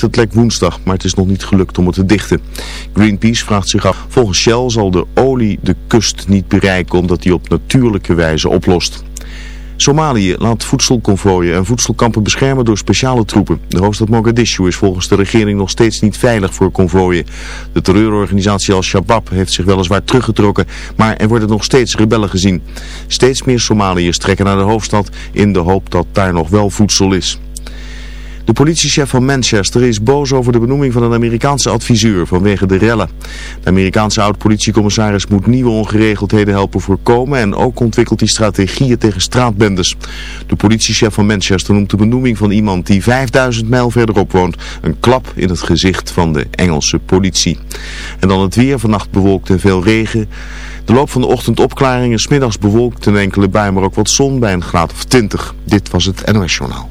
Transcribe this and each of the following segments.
het lek woensdag, maar het is nog niet gelukt om het te dichten. Greenpeace vraagt zich af, volgens Shell zal de olie de kust niet bereiken omdat die op natuurlijke wijze oplost. Somalië laat voedselconvooien en voedselkampen beschermen door speciale troepen. De hoofdstad Mogadishu is volgens de regering nog steeds niet veilig voor konvooien. De terreurorganisatie Al-Shabaab heeft zich weliswaar teruggetrokken, maar er worden nog steeds rebellen gezien. Steeds meer Somaliërs trekken naar de hoofdstad in de hoop dat daar nog wel voedsel is. De politiechef van Manchester is boos over de benoeming van een Amerikaanse adviseur vanwege de rellen. De Amerikaanse oud-politiecommissaris moet nieuwe ongeregeldheden helpen voorkomen en ook ontwikkelt hij strategieën tegen straatbendes. De politiechef van Manchester noemt de benoeming van iemand die 5000 mijl verderop woont een klap in het gezicht van de Engelse politie. En dan het weer, vannacht bewolkt en veel regen. De loop van de ochtend opklaringen, smiddags bewolkt en enkele bui, maar ook wat zon bij een graad of 20. Dit was het NOS Journaal.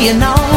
you know.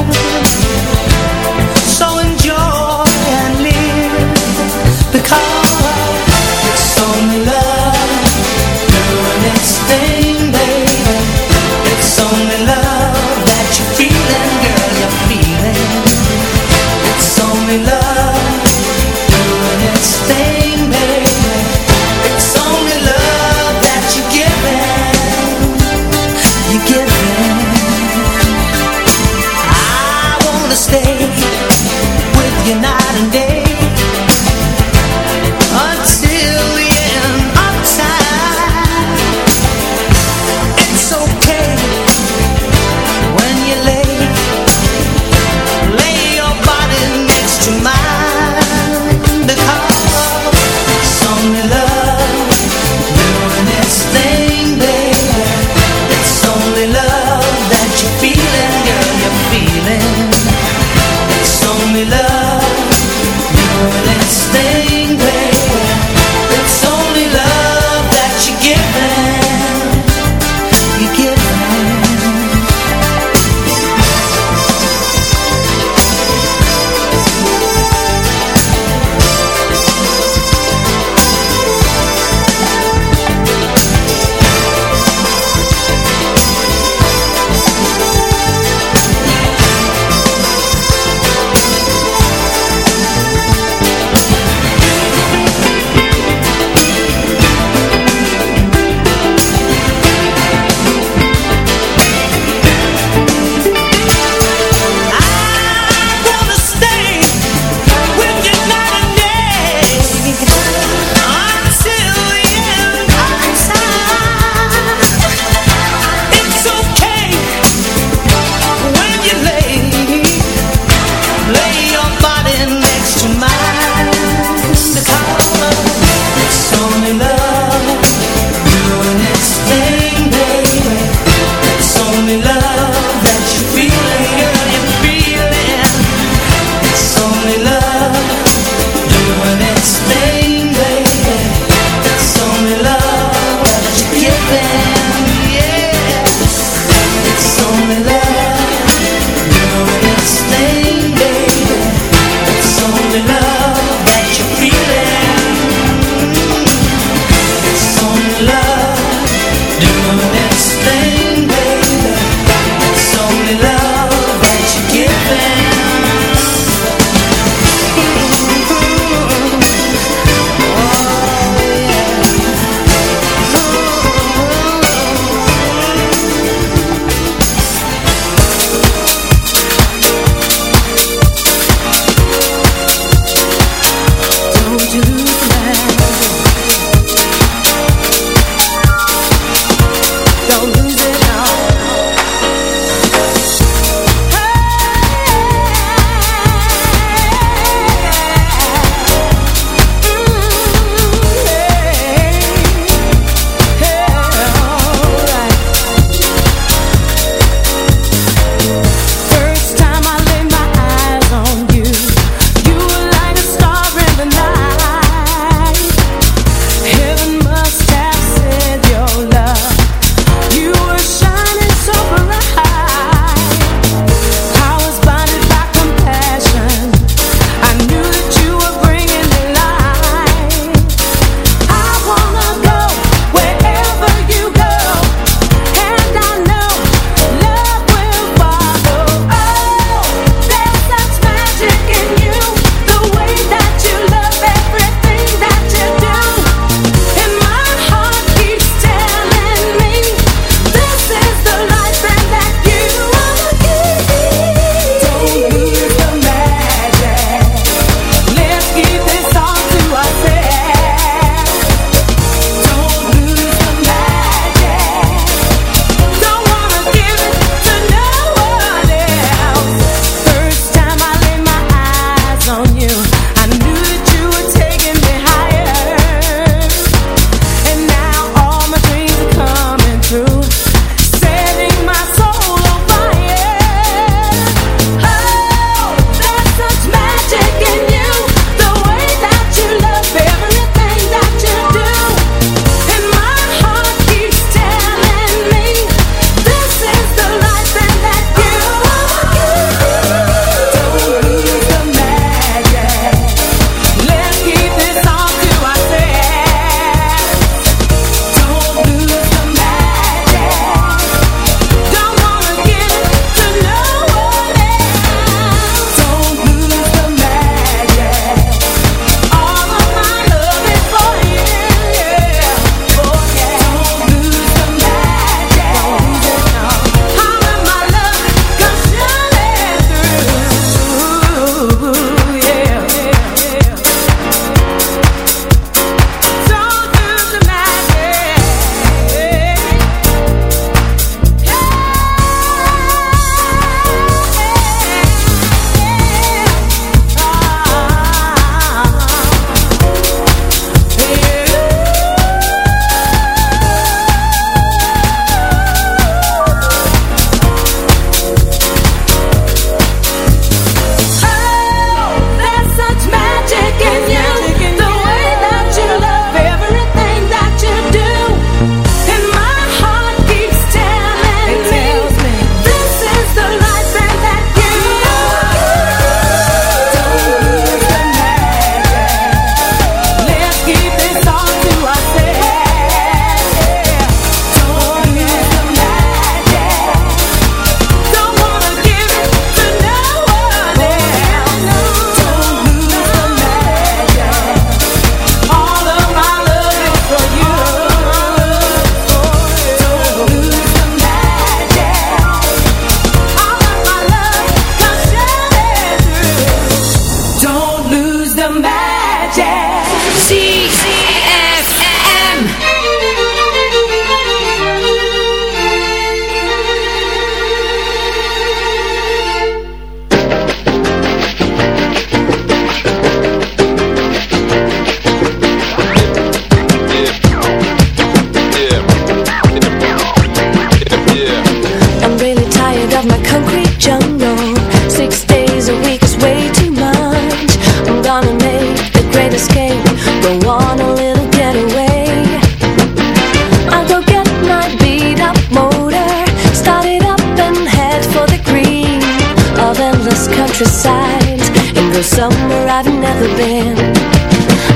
countryside and go somewhere I've never been.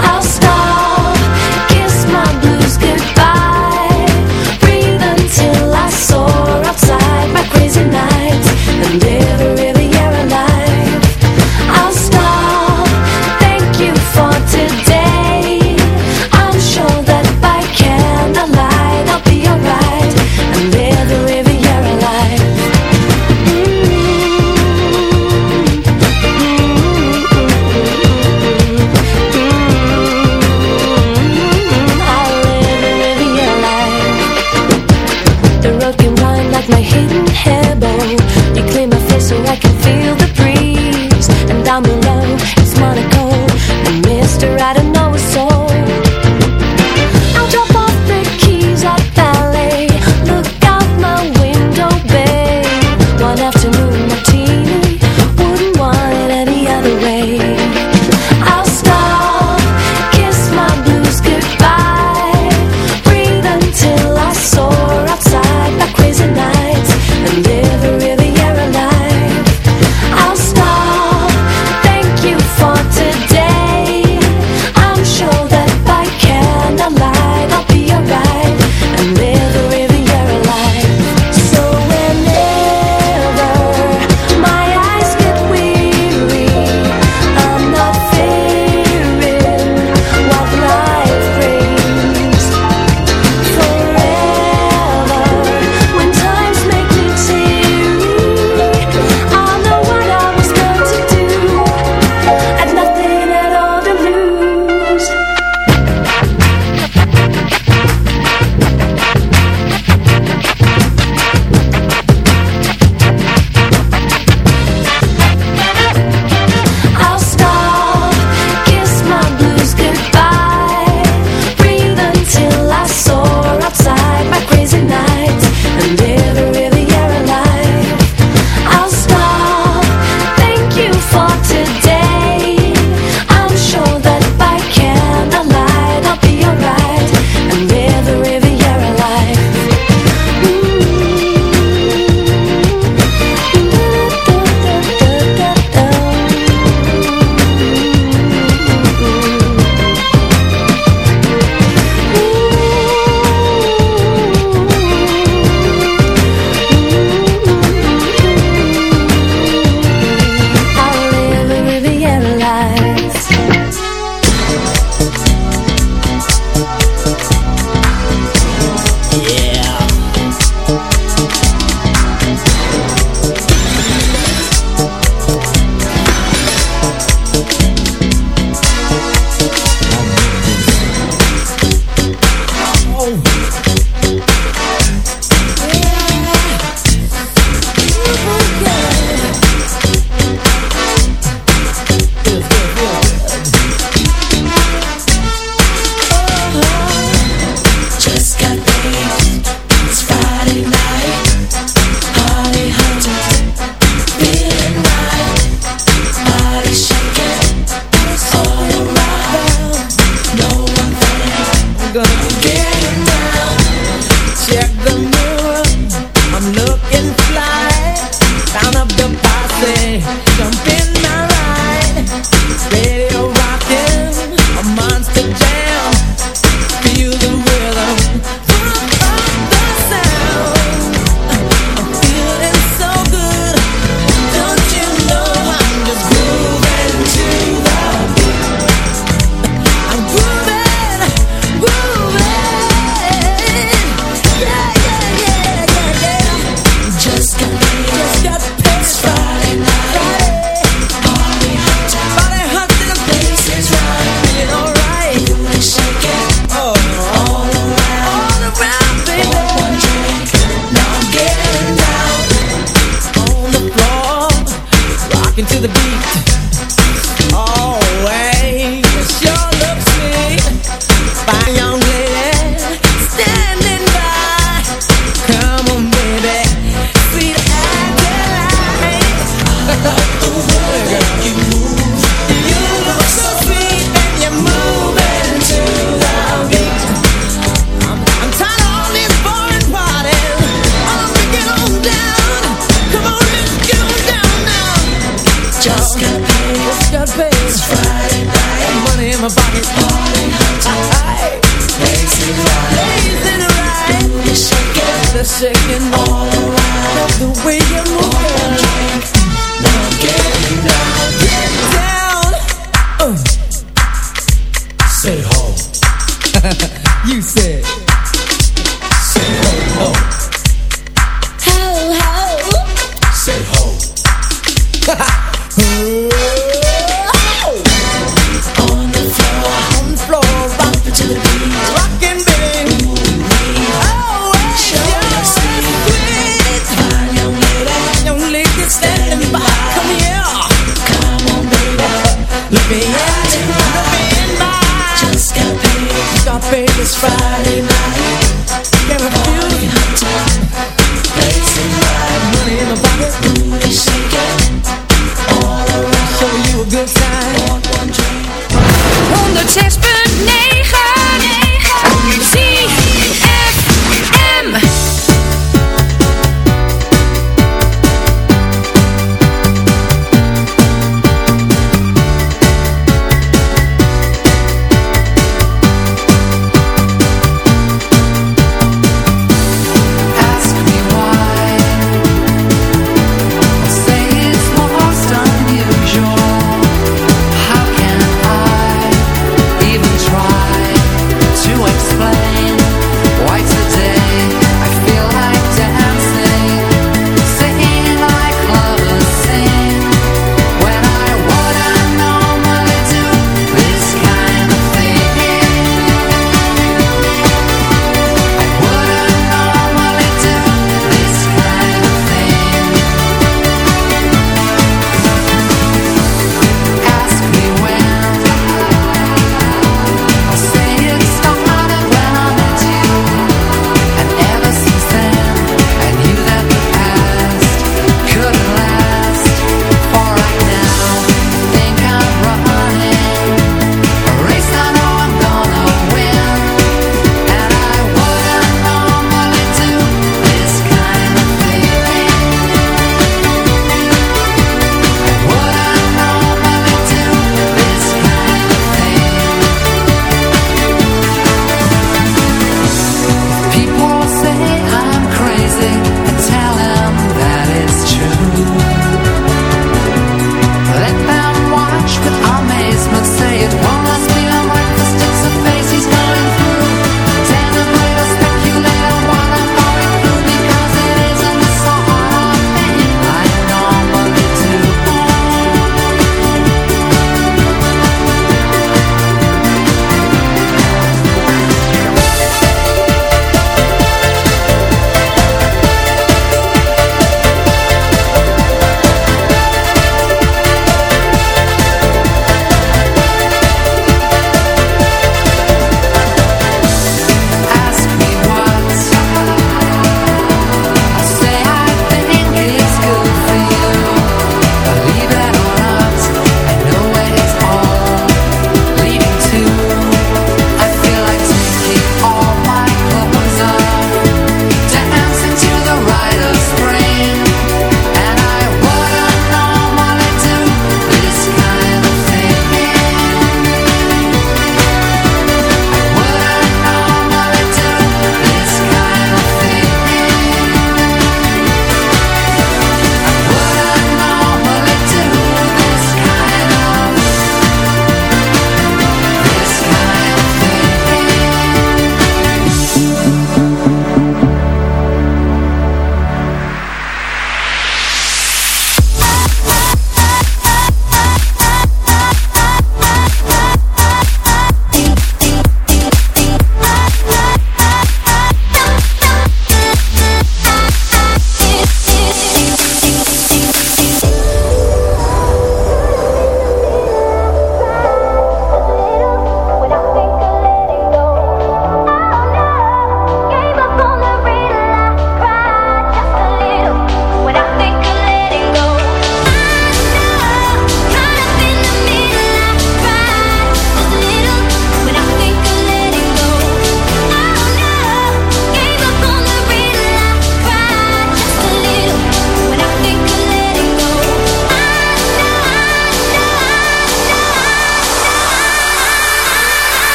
I'll start.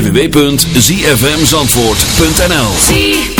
www.zfmzandvoort.nl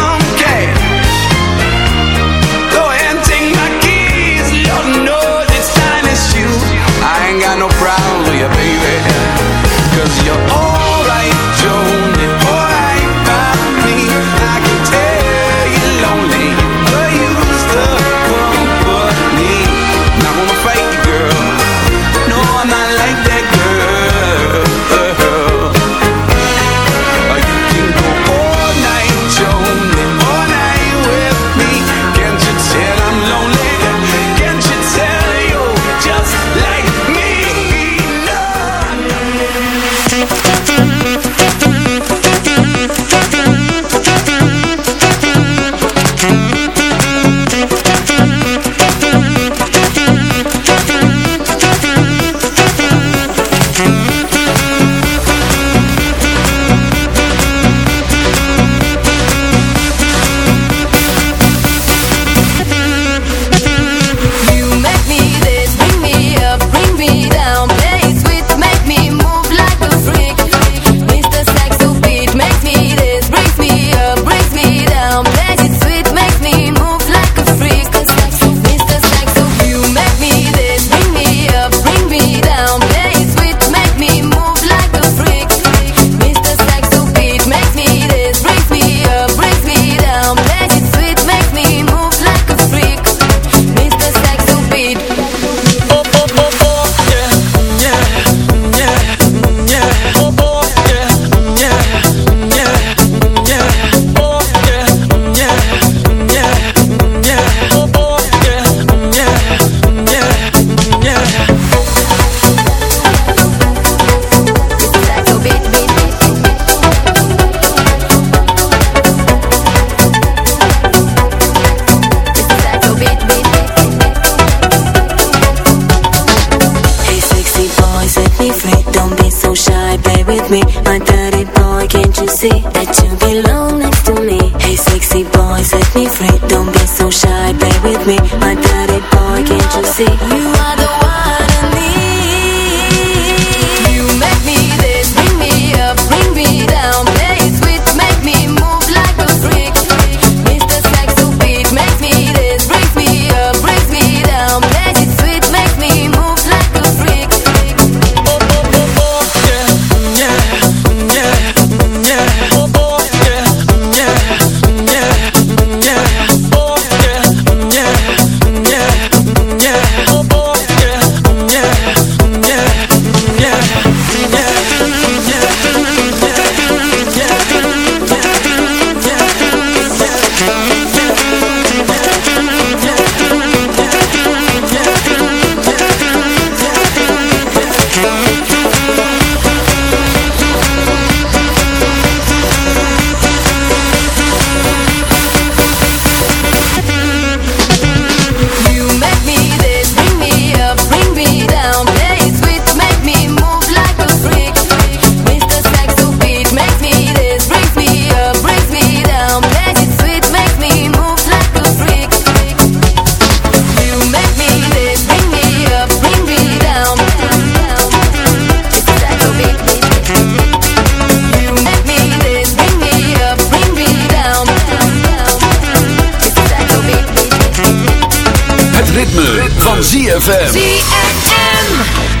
van ZFM. ZFM.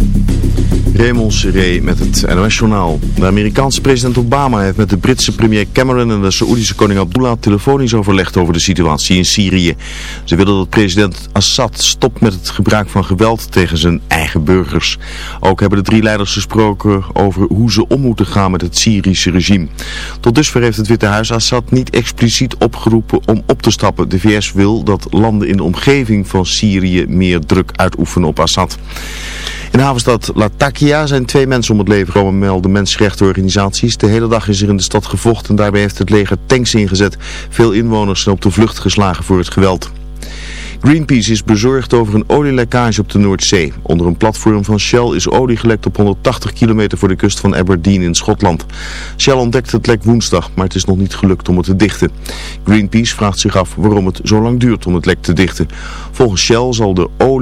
Raymond Seré met het NOS-journaal. De Amerikaanse president Obama heeft met de Britse premier Cameron en de Saoedische koning Abdullah telefonisch overlegd over de situatie in Syrië. Ze willen dat president Assad stopt met het gebruik van geweld tegen zijn eigen burgers. Ook hebben de drie leiders gesproken over hoe ze om moeten gaan met het Syrische regime. Tot dusver heeft het Witte Huis Assad niet expliciet opgeroepen om op te stappen. De VS wil dat landen in de omgeving van Syrië meer druk uitoefenen op Assad. In de havenstad Latakia zijn twee mensen om het leven gekomen, melden mensenrechtenorganisaties. De hele dag is er in de stad gevochten en daarbij heeft het leger tanks ingezet. Veel inwoners zijn op de vlucht geslagen voor het geweld. Greenpeace is bezorgd over een olielekkage op de Noordzee. Onder een platform van Shell is olie gelekt op 180 kilometer voor de kust van Aberdeen in Schotland. Shell ontdekte het lek woensdag, maar het is nog niet gelukt om het te dichten. Greenpeace vraagt zich af waarom het zo lang duurt om het lek te dichten. Volgens Shell zal de olie